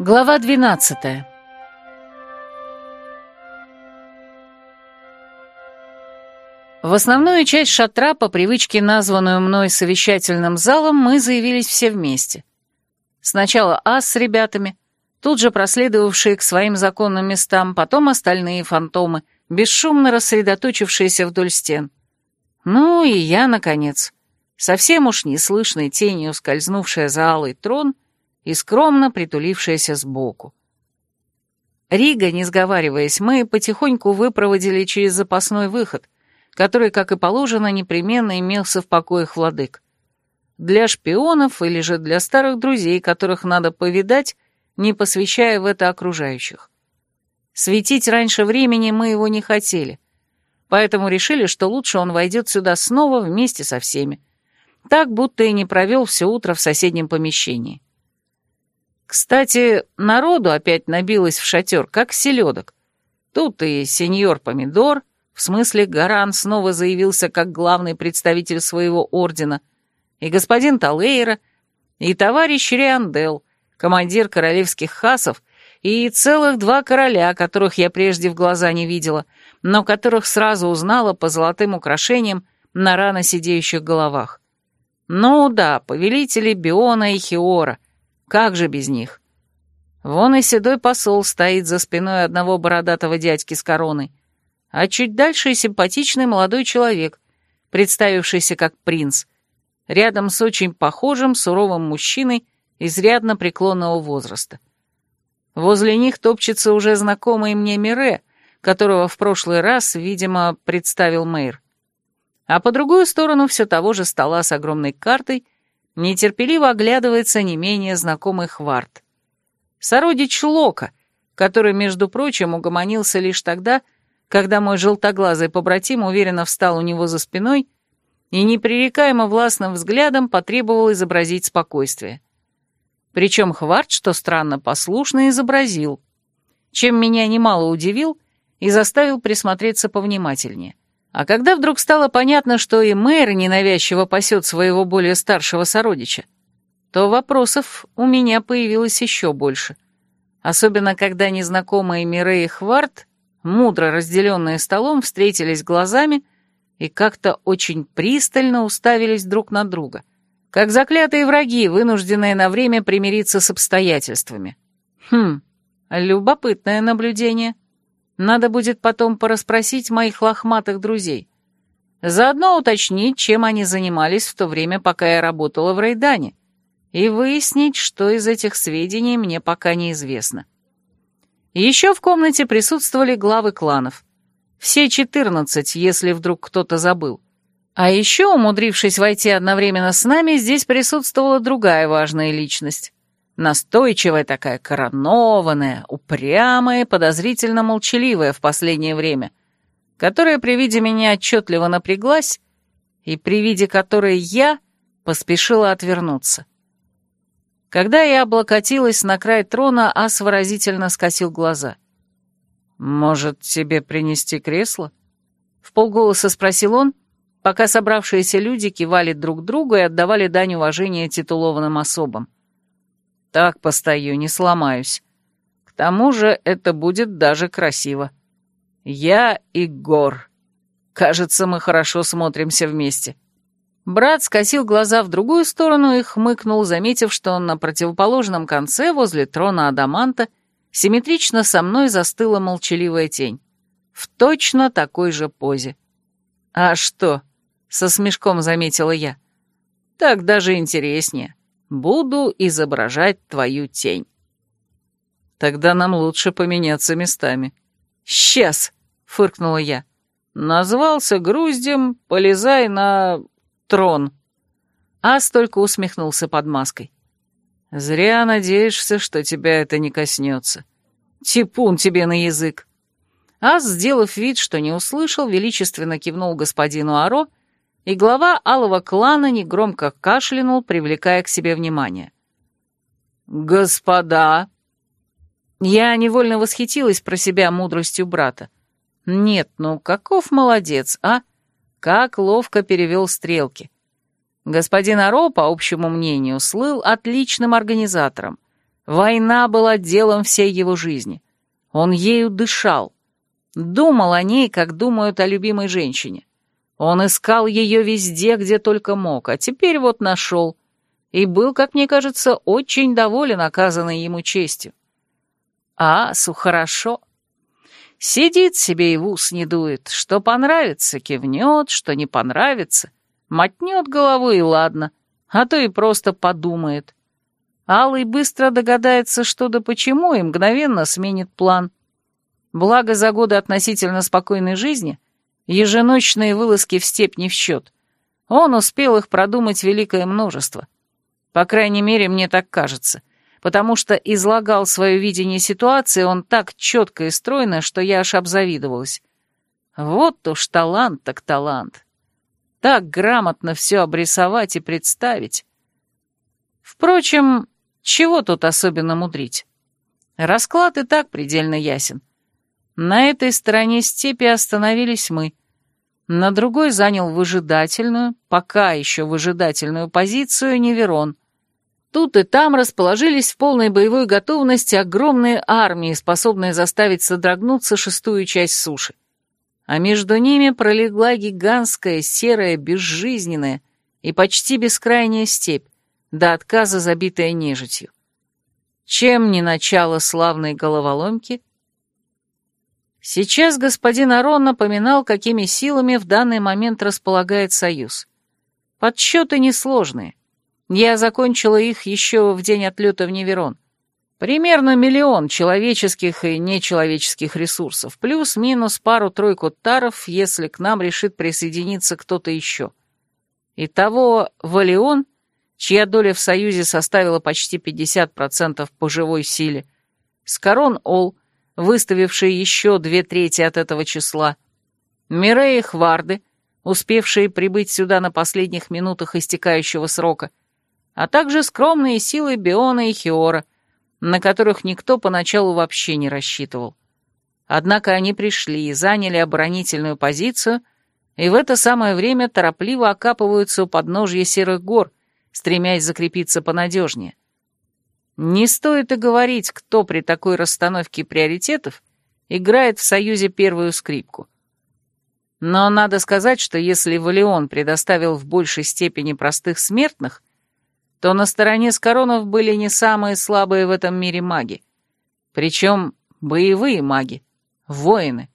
Глава 12 В основную часть шатра, по привычке названную мной совещательным залом, мы заявились все вместе. Сначала Ас с ребятами, тут же проследовавшие к своим законным местам, потом остальные фантомы, бесшумно рассредоточившиеся вдоль стен. Ну и я, наконец, совсем уж неслышной тенью скользнувшая за алый трон — и скромно притулившаяся сбоку. Рига, не сговариваясь, мы потихоньку выпроводили через запасной выход, который, как и положено, непременно имелся в покоях владык. Для шпионов или же для старых друзей, которых надо повидать, не посвящая в это окружающих. Светить раньше времени мы его не хотели, поэтому решили, что лучше он войдет сюда снова вместе со всеми, так будто и не провел все утро в соседнем помещении. Кстати, народу опять набилось в шатер, как селедок. Тут и сеньор Помидор, в смысле Гаран снова заявился как главный представитель своего ордена, и господин Талейра, и товарищ Риандел, командир королевских хасов, и целых два короля, которых я прежде в глаза не видела, но которых сразу узнала по золотым украшениям на рано сидеющих головах. Ну да, повелители Биона и Хиора — как же без них? Вон и седой посол стоит за спиной одного бородатого дядьки с короной, а чуть дальше и симпатичный молодой человек, представившийся как принц, рядом с очень похожим суровым мужчиной изрядно преклонного возраста. Возле них топчется уже знакомый мне Мире, которого в прошлый раз, видимо, представил мэр. А по другую сторону все того же стола с огромной картой — нетерпеливо оглядывается не менее знакомый Хварт. Сородич Лока, который, между прочим, угомонился лишь тогда, когда мой желтоглазый побратим уверенно встал у него за спиной и непререкаемо властным взглядом потребовал изобразить спокойствие. Причем Хварт, что странно, послушно изобразил, чем меня немало удивил и заставил присмотреться повнимательнее. А когда вдруг стало понятно, что и мэр ненавязчиво пасет своего более старшего сородича, то вопросов у меня появилось еще больше. Особенно, когда незнакомые Мире и Хварт, мудро разделенные столом, встретились глазами и как-то очень пристально уставились друг на друга, как заклятые враги, вынужденные на время примириться с обстоятельствами. Хм, любопытное наблюдение. — надо будет потом порасспросить моих лохматых друзей. Заодно уточнить, чем они занимались в то время, пока я работала в Рейдане, и выяснить, что из этих сведений мне пока неизвестно. Еще в комнате присутствовали главы кланов. Все четырнадцать, если вдруг кто-то забыл. А еще, умудрившись войти одновременно с нами, здесь присутствовала другая важная личность. Настойчивая такая, коронованная, упрямая, подозрительно молчаливая в последнее время, которая при виде меня отчетливо напряглась и при виде которой я поспешила отвернуться. Когда я облокотилась на край трона, Ас выразительно скосил глаза. «Может, тебе принести кресло?» В полголоса спросил он, пока собравшиеся люди кивали друг другу и отдавали дань уважения титулованным особам. Так постою, не сломаюсь. К тому же это будет даже красиво. Я и Гор. Кажется, мы хорошо смотримся вместе». Брат скосил глаза в другую сторону и хмыкнул, заметив, что на противоположном конце, возле трона Адаманта, симметрично со мной застыла молчаливая тень. В точно такой же позе. «А что?» — со смешком заметила я. «Так даже интереснее. Буду изображать твою тень. Тогда нам лучше поменяться местами. Сейчас, фыркнула я. Назвался груздем, полезай на трон. Ас только усмехнулся под маской. Зря надеешься, что тебя это не коснется. Типун тебе на язык. Ас, сделав вид, что не услышал, величественно кивнул господину Аро и глава алого клана негромко кашлянул, привлекая к себе внимание. «Господа!» Я невольно восхитилась про себя мудростью брата. Нет, ну каков молодец, а? Как ловко перевел стрелки. Господин Аро, по общему мнению, слыл отличным организатором. Война была делом всей его жизни. Он ею дышал. Думал о ней, как думают о любимой женщине. Он искал ее везде, где только мог, а теперь вот нашел. И был, как мне кажется, очень доволен оказанной ему честью. А Асу хорошо. Сидит себе и в ус не дует. Что понравится, кивнет, что не понравится. Мотнет головой и ладно, а то и просто подумает. Алый быстро догадается, что да почему, и мгновенно сменит план. Благо, за годы относительно спокойной жизни еженочные вылазки в степь не в счет. Он успел их продумать великое множество. По крайней мере, мне так кажется, потому что излагал свое видение ситуации он так четко и стройно, что я аж обзавидовалась. Вот уж талант так талант. Так грамотно все обрисовать и представить. Впрочем, чего тут особенно мудрить? Расклад и так предельно ясен. На этой стороне степи остановились мы. На другой занял выжидательную, пока еще выжидательную позицию Неверон. Тут и там расположились в полной боевой готовности огромные армии, способные заставить содрогнуться шестую часть суши. А между ними пролегла гигантская, серая, безжизненная и почти бескрайняя степь, до отказа забитая нежитью. Чем не начало славной головоломки? Сейчас господин Арон напоминал, какими силами в данный момент располагает Союз. Подсчеты несложные. Я закончила их еще в день отлета в Неверон. Примерно миллион человеческих и нечеловеческих ресурсов, плюс-минус пару-тройку таров, если к нам решит присоединиться кто-то еще. Итого Валион — чья доля в Союзе составила почти 50% по живой силе, Скорон Ол, выставивший еще две трети от этого числа, Миреи Хварды, успевшие прибыть сюда на последних минутах истекающего срока, а также скромные силы Биона и Хиора, на которых никто поначалу вообще не рассчитывал. Однако они пришли и заняли оборонительную позицию, и в это самое время торопливо окапываются у подножья Серых гор, стремясь закрепиться понадежнее. Не стоит и говорить, кто при такой расстановке приоритетов играет в Союзе первую скрипку. Но надо сказать, что если Валион предоставил в большей степени простых смертных, то на стороне Скоронов были не самые слабые в этом мире маги. Причем боевые маги, воины.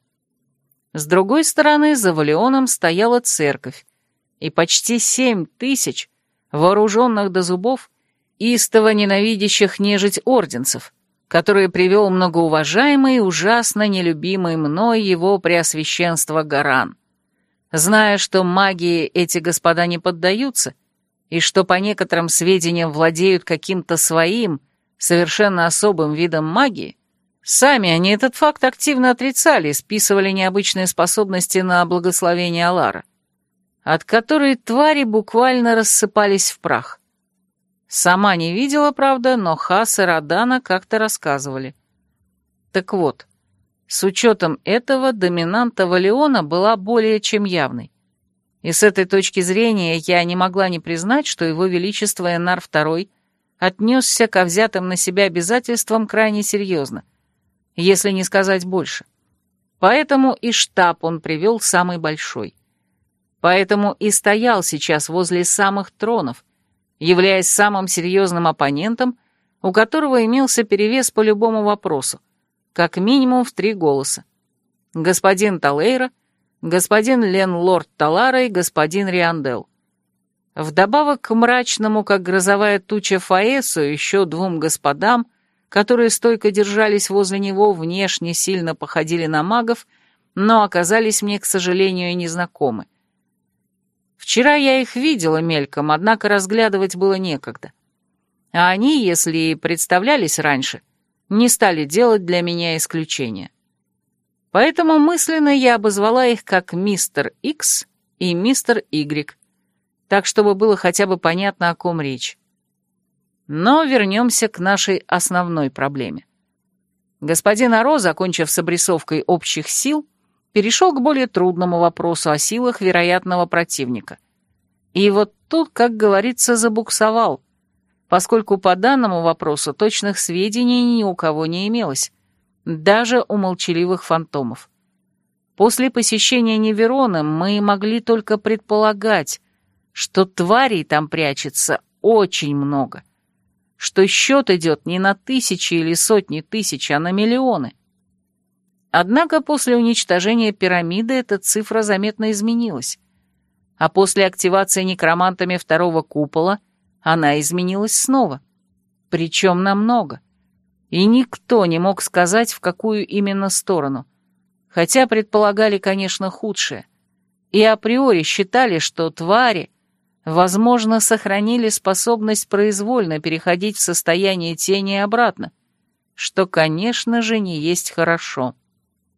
С другой стороны, за Валионом стояла церковь, и почти семь тысяч вооруженных до зубов, истово ненавидящих нежить орденцев, которые привел многоуважаемый и ужасно нелюбимый мной его преосвященство Гаран. Зная, что магии эти господа не поддаются, и что по некоторым сведениям владеют каким-то своим, совершенно особым видом магии, сами они этот факт активно отрицали и списывали необычные способности на благословение Алара от которой твари буквально рассыпались в прах. Сама не видела, правда, но Хас и Радана как-то рассказывали. Так вот, с учетом этого доминанта Валиона была более чем явной. И с этой точки зрения я не могла не признать, что его величество Энар II отнесся ко взятым на себя обязательствам крайне серьезно, если не сказать больше. Поэтому и штаб он привел самый большой поэтому и стоял сейчас возле самых тронов, являясь самым серьезным оппонентом, у которого имелся перевес по любому вопросу, как минимум в три голоса. Господин Талейра, господин Ленлорд Талара и господин Риандел. Вдобавок к мрачному, как грозовая туча Фаэсу, еще двум господам, которые стойко держались возле него, внешне сильно походили на магов, но оказались мне, к сожалению, незнакомы. Вчера я их видела мельком, однако разглядывать было некогда. А они, если и представлялись раньше, не стали делать для меня исключения. Поэтому мысленно я обозвала их как мистер Икс и мистер Игрек, так чтобы было хотя бы понятно, о ком речь. Но вернемся к нашей основной проблеме. Господин Аро, закончив с обрисовкой общих сил, перешел к более трудному вопросу о силах вероятного противника. И вот тут, как говорится, забуксовал, поскольку по данному вопросу точных сведений ни у кого не имелось, даже у молчаливых фантомов. После посещения Неверона мы могли только предполагать, что тварей там прячется очень много, что счет идет не на тысячи или сотни тысяч, а на миллионы. Однако после уничтожения пирамиды эта цифра заметно изменилась, а после активации некромантами второго купола она изменилась снова, причем намного. И никто не мог сказать, в какую именно сторону, хотя предполагали, конечно, худшее, и априори считали, что твари, возможно, сохранили способность произвольно переходить в состояние тени обратно, что, конечно же, не есть хорошо.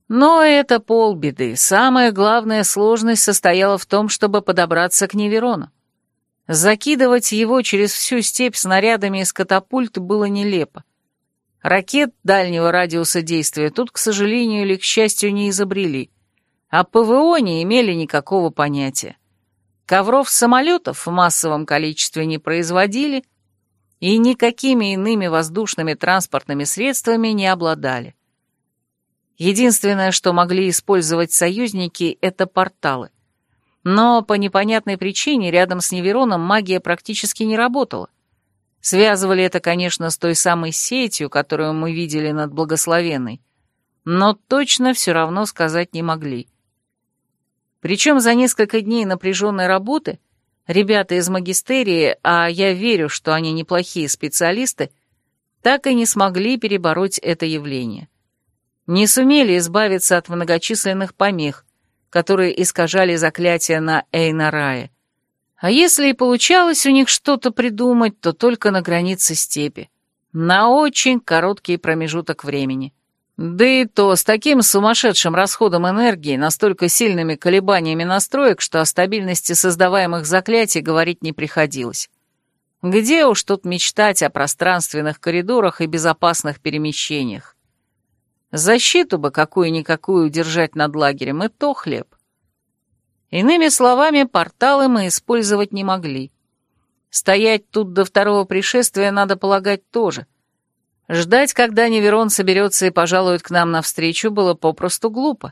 Но это полбеды. Самая главная сложность состояла в том, чтобы подобраться к Неверону. Закидывать его через всю степь снарядами из катапульт было нелепо. Ракет дальнего радиуса действия тут, к сожалению или к счастью, не изобрели, а ПВО не имели никакого понятия. Ковров самолетов в массовом количестве не производили и никакими иными воздушными транспортными средствами не обладали. Единственное, что могли использовать союзники, это порталы. Но по непонятной причине рядом с Невероном магия практически не работала. Связывали это, конечно, с той самой сетью, которую мы видели над Благословенной, но точно все равно сказать не могли. Причем за несколько дней напряженной работы ребята из магистерии, а я верю, что они неплохие специалисты, так и не смогли перебороть это явление. Не сумели избавиться от многочисленных помех, которые искажали заклятие на Эйнарае. А если и получалось у них что-то придумать, то только на границе степи. На очень короткий промежуток времени. Да и то с таким сумасшедшим расходом энергии, настолько сильными колебаниями настроек, что о стабильности создаваемых заклятий говорить не приходилось. Где уж тут мечтать о пространственных коридорах и безопасных перемещениях? Защиту бы какую-никакую держать над лагерем, и то хлеб. Иными словами, порталы мы использовать не могли. Стоять тут до второго пришествия, надо полагать, тоже. Ждать, когда Неверон соберется и пожалует к нам навстречу, было попросту глупо.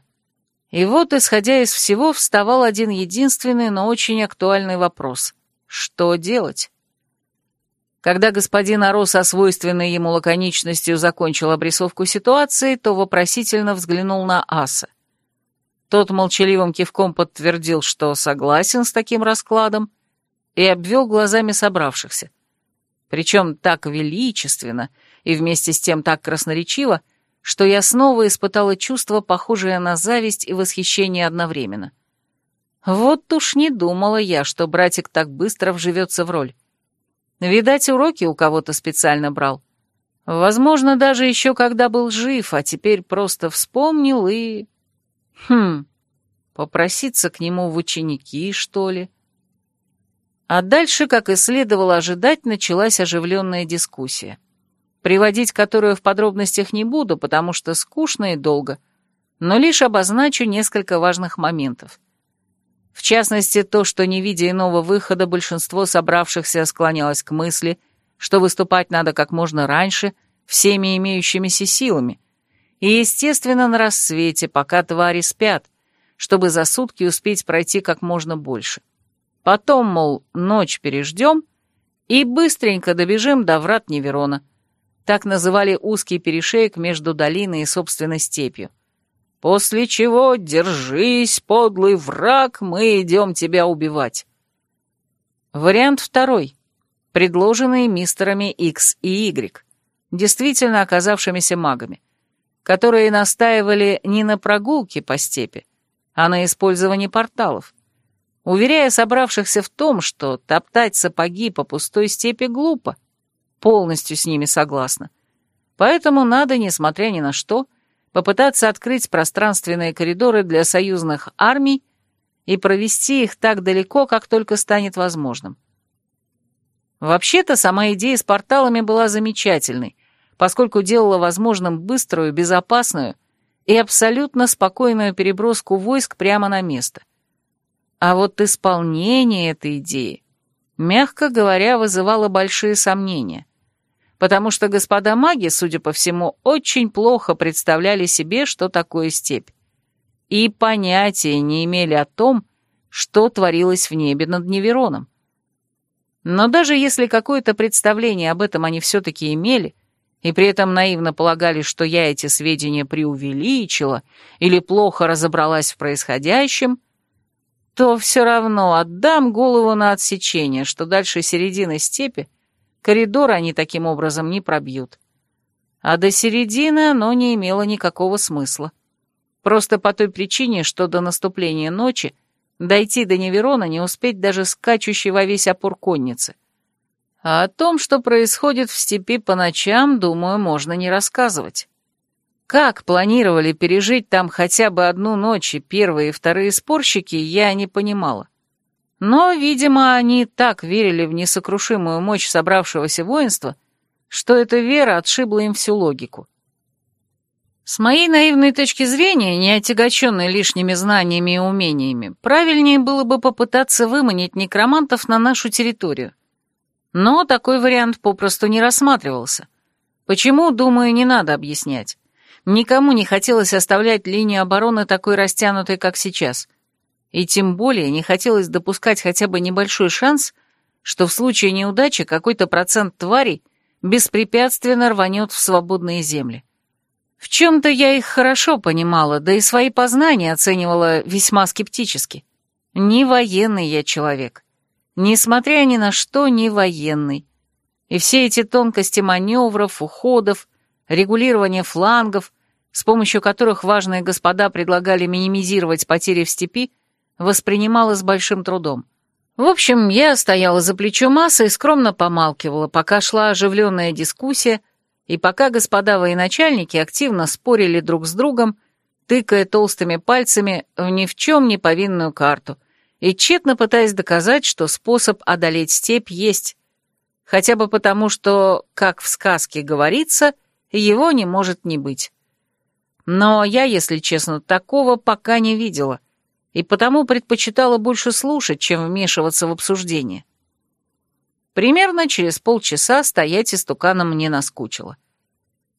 И вот, исходя из всего, вставал один единственный, но очень актуальный вопрос. Что делать? Когда господин Аро со свойственной ему лаконичностью закончил обрисовку ситуации, то вопросительно взглянул на Аса. Тот молчаливым кивком подтвердил, что согласен с таким раскладом, и обвел глазами собравшихся. Причем так величественно и вместе с тем так красноречиво, что я снова испытала чувство, похожее на зависть и восхищение одновременно. Вот уж не думала я, что братик так быстро вживется в роль. Видать, уроки у кого-то специально брал. Возможно, даже еще когда был жив, а теперь просто вспомнил и Хм, попроситься к нему в ученики, что ли? А дальше, как и следовало ожидать, началась оживленная дискуссия, приводить которую в подробностях не буду, потому что скучно и долго, но лишь обозначу несколько важных моментов. В частности, то, что, не видя иного выхода, большинство собравшихся склонялось к мысли, что выступать надо как можно раньше, всеми имеющимися силами, и, естественно, на рассвете, пока твари спят, чтобы за сутки успеть пройти как можно больше. Потом, мол, ночь переждем и быстренько добежим до врат Неверона. Так называли узкий перешеек между долиной и, собственно, степью. После чего «Держись, подлый враг, мы идем тебя убивать». Вариант второй, предложенный мистерами X и Y, действительно оказавшимися магами которые настаивали не на прогулке по степи, а на использовании порталов, уверяя собравшихся в том, что топтать сапоги по пустой степи глупо. Полностью с ними согласна. Поэтому надо, несмотря ни на что, попытаться открыть пространственные коридоры для союзных армий и провести их так далеко, как только станет возможным. Вообще-то сама идея с порталами была замечательной, поскольку делала возможным быструю, безопасную и абсолютно спокойную переброску войск прямо на место. А вот исполнение этой идеи мягко говоря, вызывало большие сомнения, потому что господа маги, судя по всему, очень плохо представляли себе, что такое степь, и понятия не имели о том, что творилось в небе над Невероном. Но даже если какое-то представление об этом они все-таки имели, и при этом наивно полагали, что я эти сведения преувеличила или плохо разобралась в происходящем, то все равно отдам голову на отсечение, что дальше середины степи коридор они таким образом не пробьют. А до середины оно не имело никакого смысла. Просто по той причине, что до наступления ночи дойти до Неверона не успеть даже скачущей во весь опор конницы. А о том, что происходит в степи по ночам, думаю, можно не рассказывать. Как планировали пережить там хотя бы одну ночь и первые и вторые спорщики, я не понимала. Но, видимо, они так верили в несокрушимую мощь собравшегося воинства, что эта вера отшибла им всю логику. С моей наивной точки зрения, не отягощенной лишними знаниями и умениями, правильнее было бы попытаться выманить некромантов на нашу территорию. Но такой вариант попросту не рассматривался. Почему, думаю, не надо объяснять. Никому не хотелось оставлять линию обороны такой растянутой, как сейчас. И тем более не хотелось допускать хотя бы небольшой шанс, что в случае неудачи какой-то процент тварей беспрепятственно рванет в свободные земли. В чем-то я их хорошо понимала, да и свои познания оценивала весьма скептически. Не военный я человек. Несмотря ни на что, не военный. И все эти тонкости маневров, уходов, регулирования флангов, с помощью которых важные господа предлагали минимизировать потери в степи, воспринимала с большим трудом. В общем, я стояла за плечом массы и скромно помалкивала, пока шла оживленная дискуссия, и пока господа военачальники активно спорили друг с другом, тыкая толстыми пальцами в ни в чем не повинную карту и тщетно пытаясь доказать, что способ одолеть степь есть, хотя бы потому, что, как в сказке говорится, его не может не быть. Но я, если честно, такого пока не видела, и потому предпочитала больше слушать, чем вмешиваться в обсуждение. Примерно через полчаса стоять истуканом мне наскучило.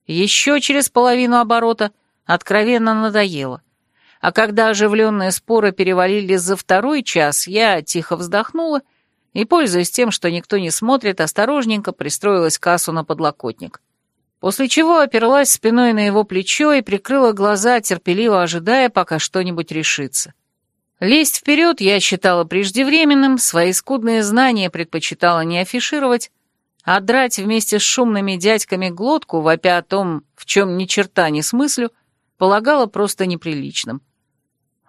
Еще через половину оборота откровенно надоело. А когда оживленные споры перевалили за второй час, я тихо вздохнула и, пользуясь тем, что никто не смотрит, осторожненько пристроилась к Асу на подлокотник. После чего оперлась спиной на его плечо и прикрыла глаза, терпеливо ожидая, пока что-нибудь решится. Лезть вперед я считала преждевременным, свои скудные знания предпочитала не афишировать, а драть вместе с шумными дядьками глотку, вопя о том, в чем ни черта не смыслю, полагала просто неприличным.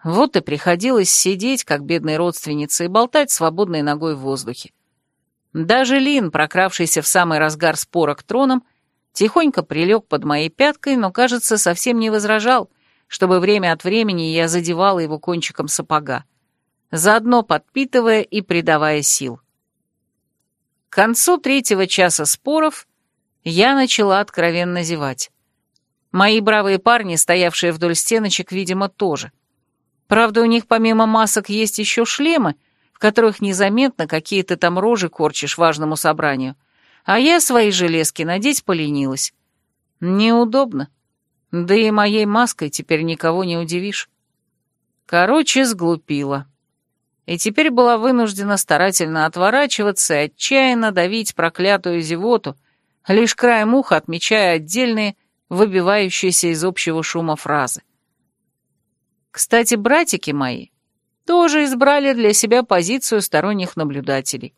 Вот и приходилось сидеть, как бедной родственнице, и болтать свободной ногой в воздухе. Даже Лин, прокравшийся в самый разгар спора к тронам, тихонько прилег под моей пяткой, но, кажется, совсем не возражал, чтобы время от времени я задевала его кончиком сапога, заодно подпитывая и придавая сил. К концу третьего часа споров я начала откровенно зевать. Мои бравые парни, стоявшие вдоль стеночек, видимо, тоже. Правда, у них помимо масок есть еще шлемы, в которых незаметно какие то там рожи корчишь важному собранию, а я свои железки надеть поленилась. Неудобно. Да и моей маской теперь никого не удивишь. Короче, сглупила. И теперь была вынуждена старательно отворачиваться и отчаянно давить проклятую зевоту, лишь краем уха отмечая отдельные, выбивающиеся из общего шума фразы. Кстати, братики мои тоже избрали для себя позицию сторонних наблюдателей,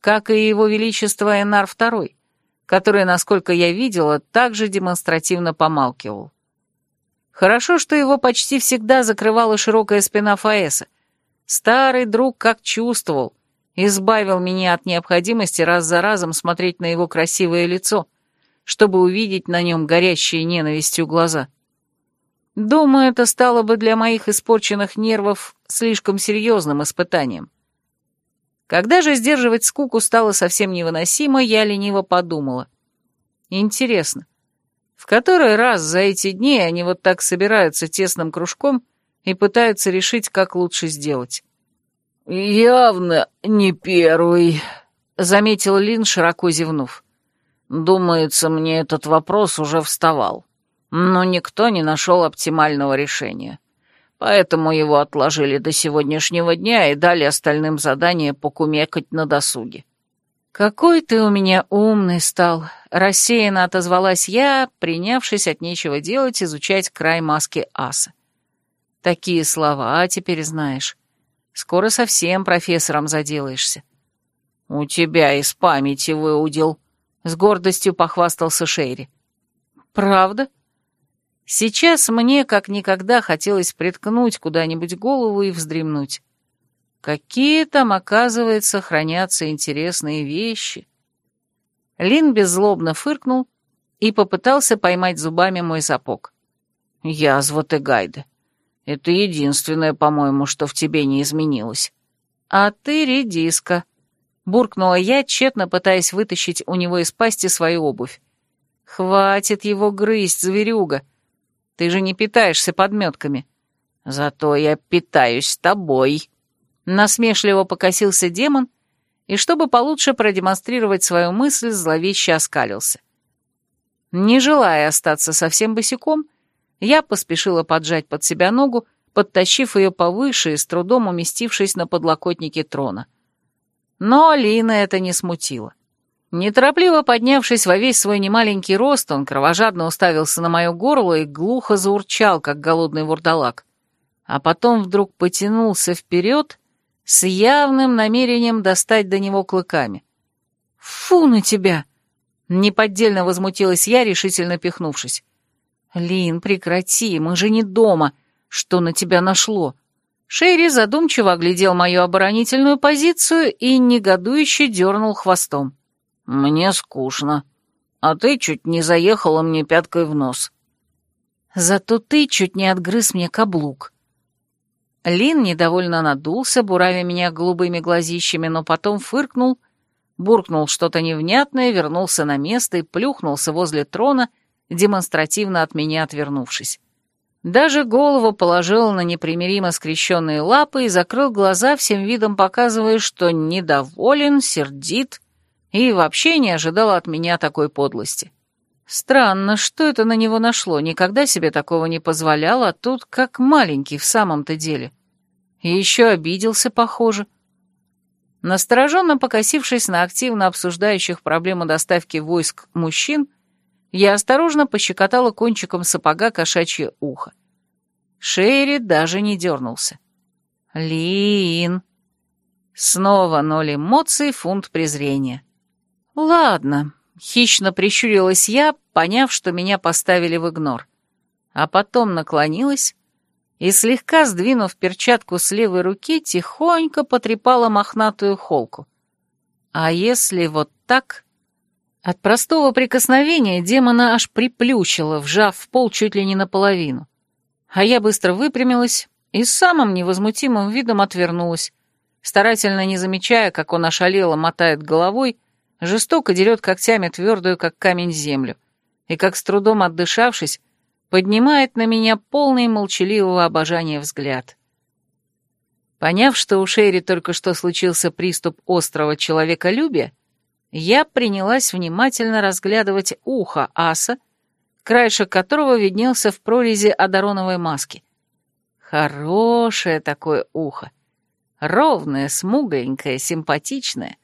как и его величество Энар II, который, насколько я видела, также демонстративно помалкивал. Хорошо, что его почти всегда закрывала широкая спина Фаэса. Старый друг как чувствовал, избавил меня от необходимости раз за разом смотреть на его красивое лицо, чтобы увидеть на нем горящие ненавистью глаза. Думаю, это стало бы для моих испорченных нервов слишком серьезным испытанием. Когда же сдерживать скуку стало совсем невыносимо, я лениво подумала. Интересно, в который раз за эти дни они вот так собираются тесным кружком и пытаются решить, как лучше сделать? «Явно не первый», — заметил Лин, широко зевнув. «Думается, мне этот вопрос уже вставал, но никто не нашел оптимального решения. Поэтому его отложили до сегодняшнего дня и дали остальным задание покумекать на досуге». «Какой ты у меня умный стал!» — рассеянно отозвалась я, принявшись от нечего делать изучать край маски аса. «Такие слова теперь знаешь. Скоро совсем профессором заделаешься». «У тебя из памяти выудил», — с гордостью похвастался Шейри. «Правда?» Сейчас мне как никогда хотелось приткнуть куда-нибудь голову и вздремнуть. Какие там, оказывается, хранятся интересные вещи. Лин беззлобно фыркнул и попытался поймать зубами мой сапог. Язва ты, Гайда. Это единственное, по-моему, что в тебе не изменилось. А ты редиска. Буркнула я, тщетно пытаясь вытащить у него из пасти свою обувь. Хватит его грызть, зверюга. Ты же не питаешься подметками. Зато я питаюсь тобой. Насмешливо покосился демон, и чтобы получше продемонстрировать свою мысль, зловеще оскалился. Не желая остаться совсем босиком, я поспешила поджать под себя ногу, подтащив ее повыше и с трудом уместившись на подлокотнике трона. Но Алина это не смутило. Неторопливо поднявшись во весь свой немаленький рост, он кровожадно уставился на мое горло и глухо заурчал, как голодный вурдалак. А потом вдруг потянулся вперед с явным намерением достать до него клыками. «Фу на тебя!» — неподдельно возмутилась я, решительно пихнувшись. «Лин, прекрати, мы же не дома. Что на тебя нашло?» Шерри задумчиво оглядел мою оборонительную позицию и негодующе дернул хвостом. «Мне скучно. А ты чуть не заехала мне пяткой в нос». «Зато ты чуть не отгрыз мне каблук», Лин недовольно надулся, буравя меня голубыми глазищами, но потом фыркнул, буркнул что-то невнятное, вернулся на место и плюхнулся возле трона, демонстративно от меня отвернувшись. Даже голову положил на непримиримо скрещенные лапы и закрыл глаза, всем видом показывая, что недоволен, сердит и вообще не ожидал от меня такой подлости. Странно, что это на него нашло, никогда себе такого не позволял, а тут как маленький в самом-то деле. И еще обиделся, похоже. Настороженно покосившись на активно обсуждающих проблему доставки войск мужчин, я осторожно пощекотала кончиком сапога кошачье ухо. Шерри даже не дернулся. Лин. Снова ноль эмоций, фунт презрения. Ладно, Хищно прищурилась я, поняв, что меня поставили в игнор. А потом наклонилась и, слегка сдвинув перчатку с левой руки, тихонько потрепала мохнатую холку. А если вот так... От простого прикосновения демона аж приплющило, вжав в пол чуть ли не наполовину. А я быстро выпрямилась и с самым невозмутимым видом отвернулась, старательно не замечая, как он ошалело мотает головой, жестоко дерет когтями твердую, как камень, землю, и, как с трудом отдышавшись, поднимает на меня полный молчаливого обожания взгляд. Поняв, что у Шерри только что случился приступ острого человеколюбия, я принялась внимательно разглядывать ухо аса, краешек которого виднелся в прорези одароновой маски. Хорошее такое ухо. Ровное, смугленькое, симпатичное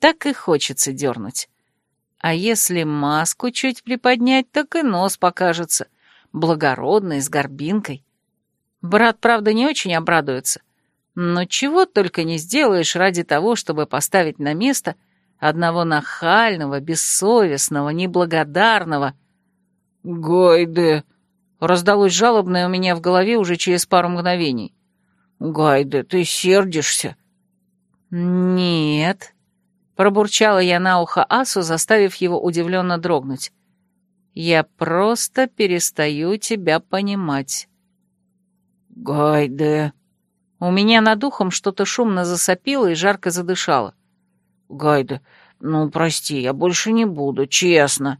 так и хочется дернуть. А если маску чуть приподнять, так и нос покажется, благородный, с горбинкой. Брат, правда, не очень обрадуется, но чего только не сделаешь ради того, чтобы поставить на место одного нахального, бессовестного, неблагодарного. «Гайде!» — раздалось жалобное у меня в голове уже через пару мгновений. «Гайде, ты сердишься?» «Нет», Пробурчала я на ухо Асу, заставив его удивленно дрогнуть. «Я просто перестаю тебя понимать». «Гайде...» У меня над ухом что-то шумно засопило и жарко задышало. «Гайде, ну, прости, я больше не буду, честно».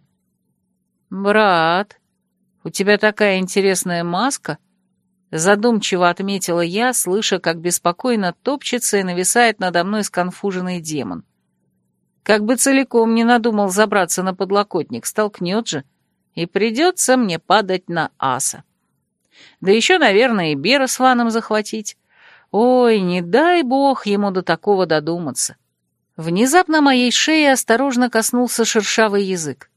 «Брат, у тебя такая интересная маска», — задумчиво отметила я, слыша, как беспокойно топчется и нависает надо мной сконфуженный демон. Как бы целиком не надумал забраться на подлокотник, столкнет же, и придется мне падать на аса. Да еще, наверное, и Бера с Ваном захватить. Ой, не дай бог ему до такого додуматься. Внезапно моей шеи осторожно коснулся шершавый язык.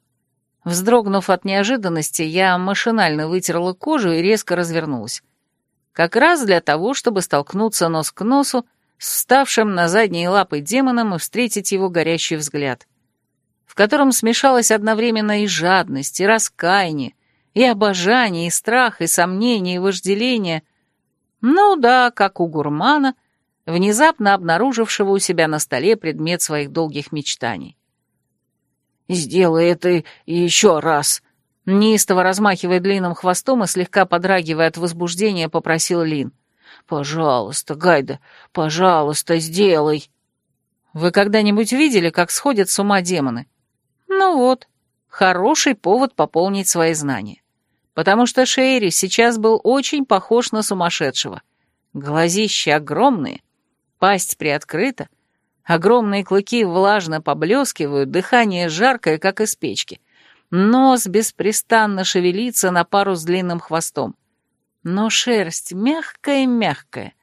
Вздрогнув от неожиданности, я машинально вытерла кожу и резко развернулась. Как раз для того, чтобы столкнуться нос к носу вставшим на задние лапы демоном и встретить его горящий взгляд, в котором смешалась одновременно и жадность, и раскаяние, и обожание, и страх, и сомнение, и вожделение. Ну да, как у гурмана, внезапно обнаружившего у себя на столе предмет своих долгих мечтаний. «Сделай это еще раз!» Неистово размахивая длинным хвостом и слегка подрагивая от возбуждения, попросил Лин. «Пожалуйста, Гайда, пожалуйста, сделай!» «Вы когда-нибудь видели, как сходят с ума демоны?» «Ну вот, хороший повод пополнить свои знания потому что Шейри сейчас был очень похож на сумасшедшего. Глазища огромные, пасть приоткрыта, огромные клыки влажно поблескивают, дыхание жаркое, как из печки. Нос беспрестанно шевелится на пару с длинным хвостом. Но шерсть мягкая-мягкая,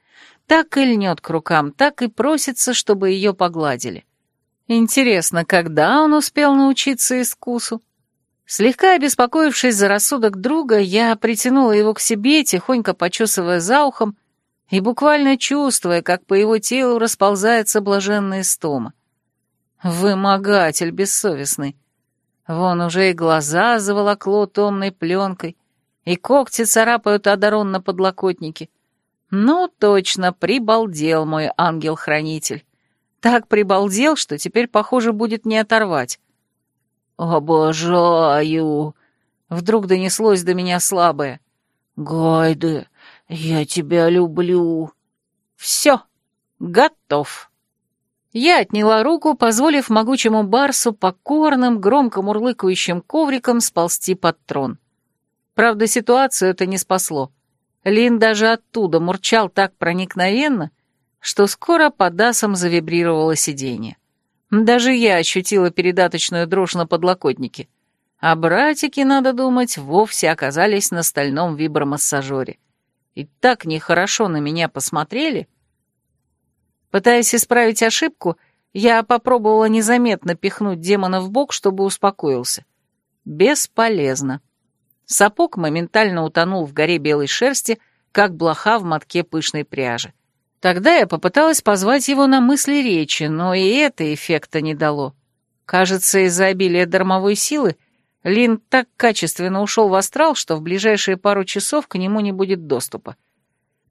так и льнет к рукам, так и просится, чтобы ее погладили. Интересно, когда он успел научиться искусу? Слегка обеспокоившись за рассудок друга, я притянула его к себе, тихонько почесывая за ухом и буквально чувствуя, как по его телу расползается блаженная стома. Вымогатель бессовестный. Вон уже и глаза заволокло томной пленкой, и когти царапают одарон на подлокотнике. Ну, точно, прибалдел мой ангел-хранитель. Так прибалдел, что теперь, похоже, будет не оторвать. «Обожаю!» Вдруг донеслось до меня слабое. «Гайде, я тебя люблю!» «Все, готов!» Я отняла руку, позволив могучему барсу покорным, громко мурлыкающим ковриком сползти под трон. Правда, ситуацию это не спасло. Лин даже оттуда мурчал так проникновенно, что скоро под асом завибрировало сиденье. Даже я ощутила передаточную дрожь на подлокотнике. А братики, надо думать, вовсе оказались на стальном вибромассажере. И так нехорошо на меня посмотрели. Пытаясь исправить ошибку, я попробовала незаметно пихнуть демона в бок, чтобы успокоился. Бесполезно. Сапог моментально утонул в горе белой шерсти, как блоха в мотке пышной пряжи. Тогда я попыталась позвать его на мысли речи, но и это эффекта не дало. Кажется, из-за обилия дармовой силы Лин так качественно ушел в астрал, что в ближайшие пару часов к нему не будет доступа.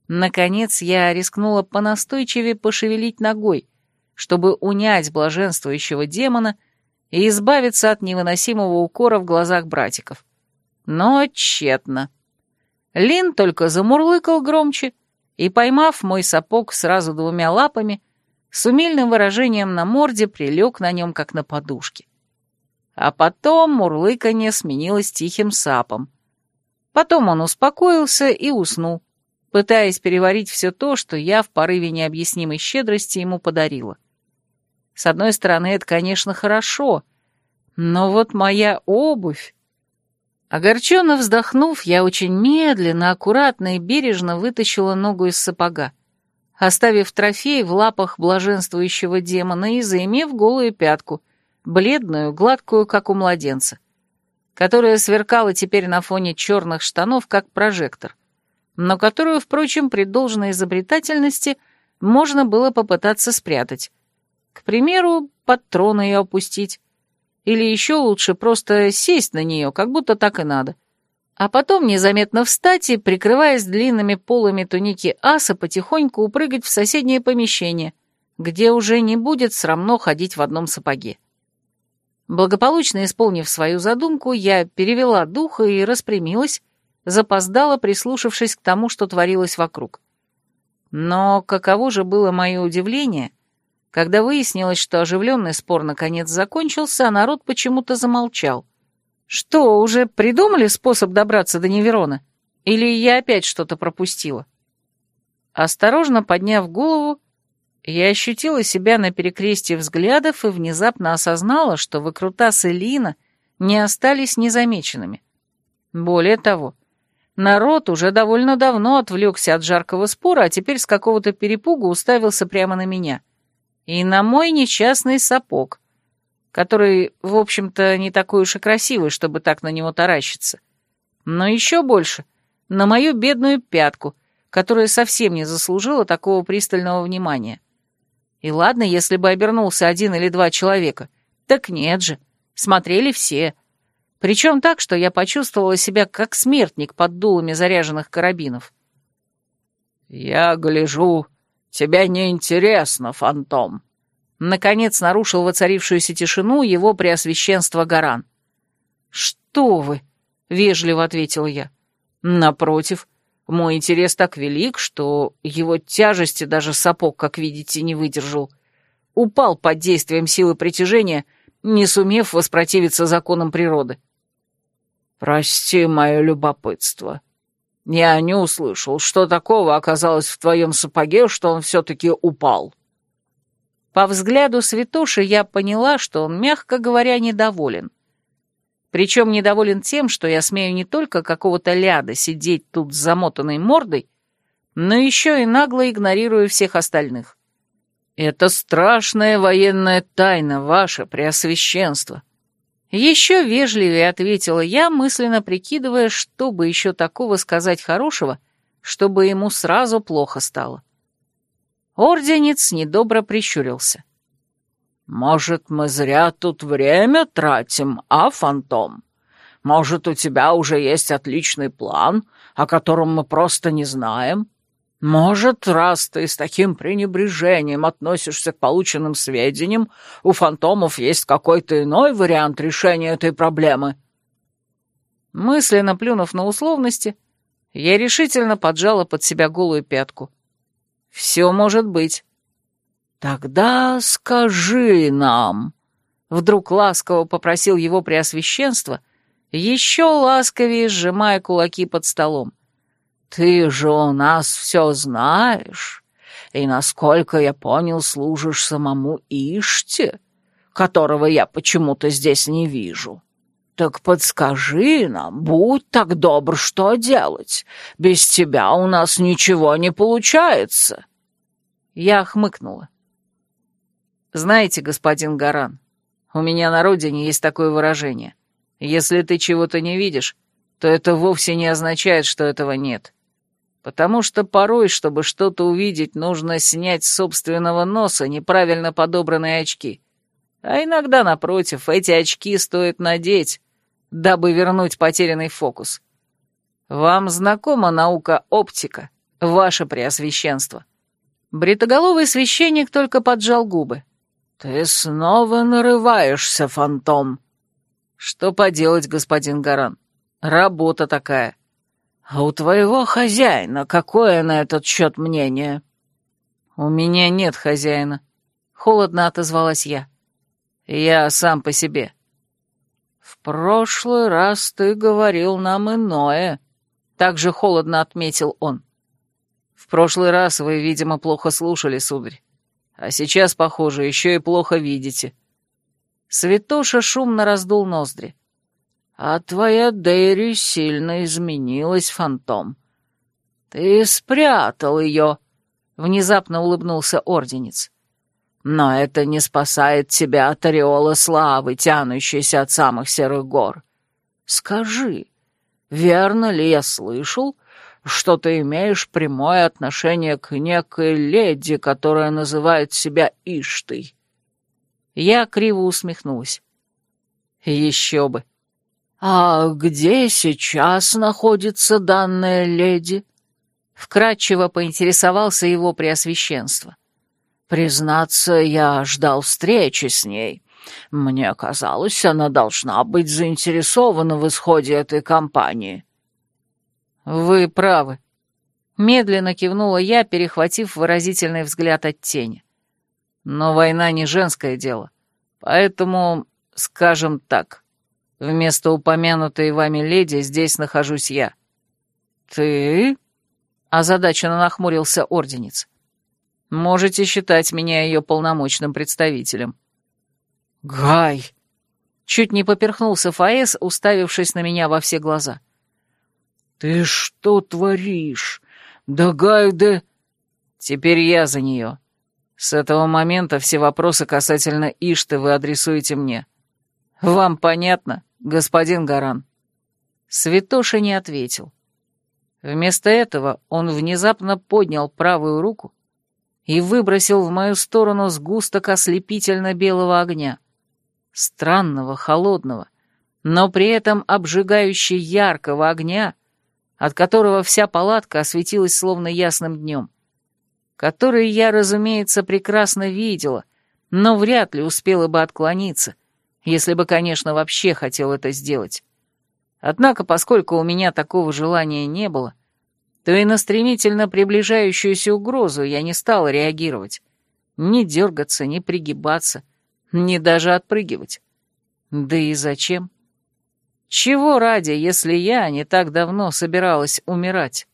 Наконец я рискнула понастойчивее пошевелить ногой, чтобы унять блаженствующего демона и избавиться от невыносимого укора в глазах братиков. Но тщетно. Лин только замурлыкал громче, и, поймав мой сапог сразу двумя лапами, с умильным выражением на морде прилег на нем, как на подушке. А потом мурлыканье сменилось тихим сапом. Потом он успокоился и уснул, пытаясь переварить все то, что я в порыве необъяснимой щедрости ему подарила. С одной стороны, это, конечно, хорошо, но вот моя обувь... Огорченно вздохнув, я очень медленно, аккуратно и бережно вытащила ногу из сапога, оставив трофей в лапах блаженствующего демона и заимев голую пятку, бледную, гладкую, как у младенца, которая сверкала теперь на фоне черных штанов, как прожектор, но которую, впрочем, при должной изобретательности можно было попытаться спрятать. К примеру, под трон ее опустить, или еще лучше просто сесть на нее, как будто так и надо. А потом незаметно встать и, прикрываясь длинными полами туники аса, потихоньку упрыгать в соседнее помещение, где уже не будет срамно ходить в одном сапоге. Благополучно исполнив свою задумку, я перевела духа и распрямилась, запоздала, прислушавшись к тому, что творилось вокруг. Но каково же было мое удивление, когда выяснилось, что оживленный спор наконец закончился, а народ почему-то замолчал. Что, уже придумали способ добраться до Неверона? Или я опять что-то пропустила? Осторожно подняв голову, Я ощутила себя на перекрестье взглядов и внезапно осознала, что выкрутас и Лина не остались незамеченными. Более того, народ уже довольно давно отвлекся от жаркого спора, а теперь с какого-то перепугу уставился прямо на меня. И на мой несчастный сапог, который, в общем-то, не такой уж и красивый, чтобы так на него таращиться. Но еще больше — на мою бедную пятку, которая совсем не заслужила такого пристального внимания. И ладно, если бы обернулся один или два человека. Так нет же, смотрели все. Причем так, что я почувствовала себя как смертник под дулами заряженных карабинов. «Я гляжу, тебя неинтересно, фантом», Наконец нарушил воцарившуюся тишину его преосвященство Гаран. «Что вы?» — вежливо ответил я. «Напротив, мой интерес так велик, что его тяжести даже сапог, как видите, не выдержал. Упал под действием силы притяжения, не сумев воспротивиться законам природы». «Прости мое любопытство. Я не услышал, что такого оказалось в твоем сапоге, что он все-таки упал». По взгляду святоши я поняла, что он, мягко говоря, недоволен. Причем недоволен тем, что я смею не только какого-то ляда сидеть тут с замотанной мордой, но еще и нагло игнорирую всех остальных. Это страшная военная тайна, ваше преосвященство. Еще вежливее ответила я, мысленно прикидывая, что бы еще такого сказать хорошего, чтобы ему сразу плохо стало. Орденец недобро прищурился. «Может, мы зря тут время тратим, а, фантом? Может, у тебя уже есть отличный план, о котором мы просто не знаем? Может, раз ты с таким пренебрежением относишься к полученным сведениям, у фантомов есть какой-то иной вариант решения этой проблемы?» Мысленно плюнув на условности, я решительно поджала под себя голую пятку. Все может быть. Тогда скажи нам, вдруг ласково попросил его преосвященство, еще ласковее сжимая кулаки под столом. Ты же у нас все знаешь, и, насколько я понял, служишь самому Иште, которого я почему-то здесь не вижу. «Так подскажи нам, будь так добр, что делать? Без тебя у нас ничего не получается». Я хмыкнула. «Знаете, господин Гаран, у меня на родине есть такое выражение. Если ты чего-то не видишь, то это вовсе не означает, что этого нет. Потому что порой, чтобы что-то увидеть, нужно снять с собственного носа неправильно подобранные очки. А иногда, напротив, эти очки стоит надеть, дабы вернуть потерянный фокус. Вам знакома наука оптика, ваше преосвященство?» Бритоголовый священник только поджал губы. «Ты снова нарываешься, фантом!» «Что поделать, господин Гаран? Работа такая». «А у твоего хозяина какое на этот счет мнение?» «У меня нет хозяина», — холодно отозвалась я. «Я сам по себе». «В прошлый раз ты говорил нам иное», — также холодно отметил он. «В прошлый раз вы, видимо, плохо слушали, сударь. А сейчас, похоже, еще и плохо видите». Святоша шумно раздул ноздри. «А твоя Дэри сильно изменилась, фантом. Ты спрятал ее», — внезапно улыбнулся Орденец. Но это не спасает тебя от ореола славы, тянущейся от самых серых гор. Скажи, верно ли я слышал, что ты имеешь прямое отношение к некой леди, которая называет себя Иштой?» Я криво усмехнулась. «Еще бы!» «А где сейчас находится данная леди?» Вкратчиво поинтересовался его преосвященство. Признаться, я ждал встречи с ней. Мне казалось, она должна быть заинтересована в исходе этой кампании. Вы правы. Медленно кивнула я, перехватив выразительный взгляд от тени. Но война не женское дело, поэтому, скажем так, вместо упомянутой вами леди здесь нахожусь я. Ты? Озадаченно нахмурился орденец. Можете считать меня ее полномочным представителем». «Гай!» Чуть не поперхнулся Фаэс, уставившись на меня во все глаза. «Ты что творишь? Да Гай, да...» «Теперь я за нее. С этого момента все вопросы касательно Ишты вы адресуете мне. Вам понятно, господин Гаран?» Святоша не ответил. Вместо этого он внезапно поднял правую руку и выбросил в мою сторону сгусток ослепительно-белого огня странного, холодного, но при этом обжигающе яркого огня, от которого вся палатка осветилась словно ясным днем, который я, разумеется, прекрасно видела, но вряд ли успела бы отклониться, если бы, конечно, вообще хотел это сделать. Однако, поскольку у меня такого желания не было, то и на стремительно приближающуюся угрозу я не стала реагировать. Ни дергаться, ни пригибаться, не даже отпрыгивать. Да и зачем? Чего ради, если я не так давно собиралась умирать?